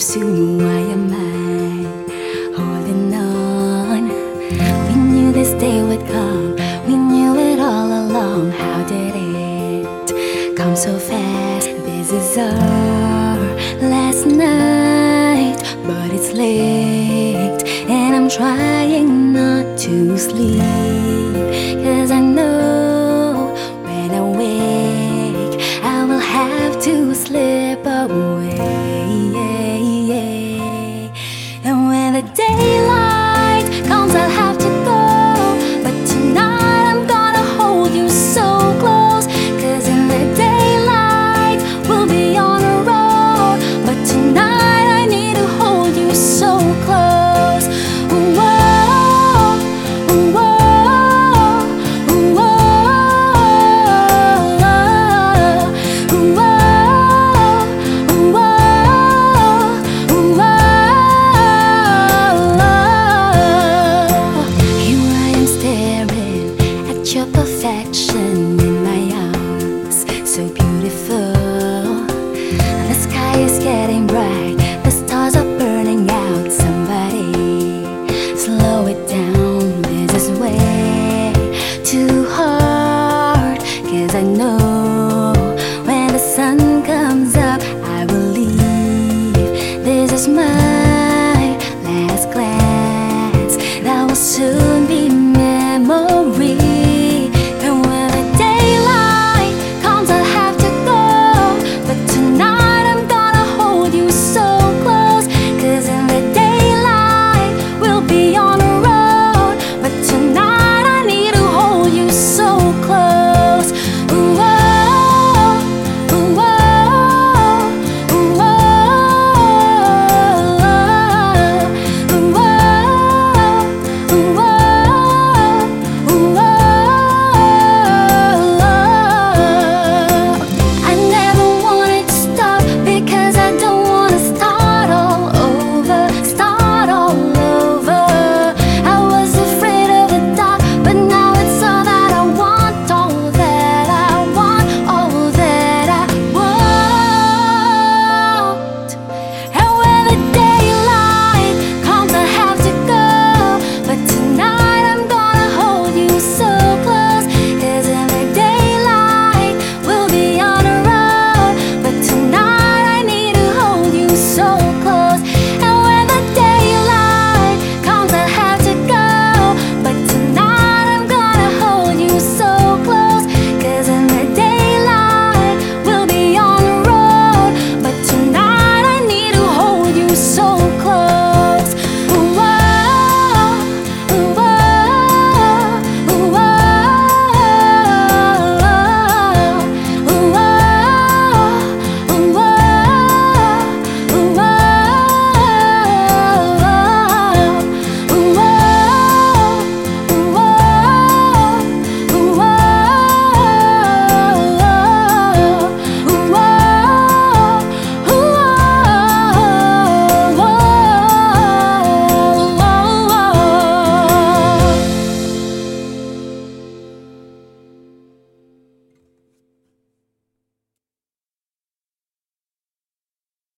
soon. Why am I holding on? We knew this day would come. We knew it all along. How did it come so fast? This is our last night, but it's late, and I'm trying not to sleep. 結び目も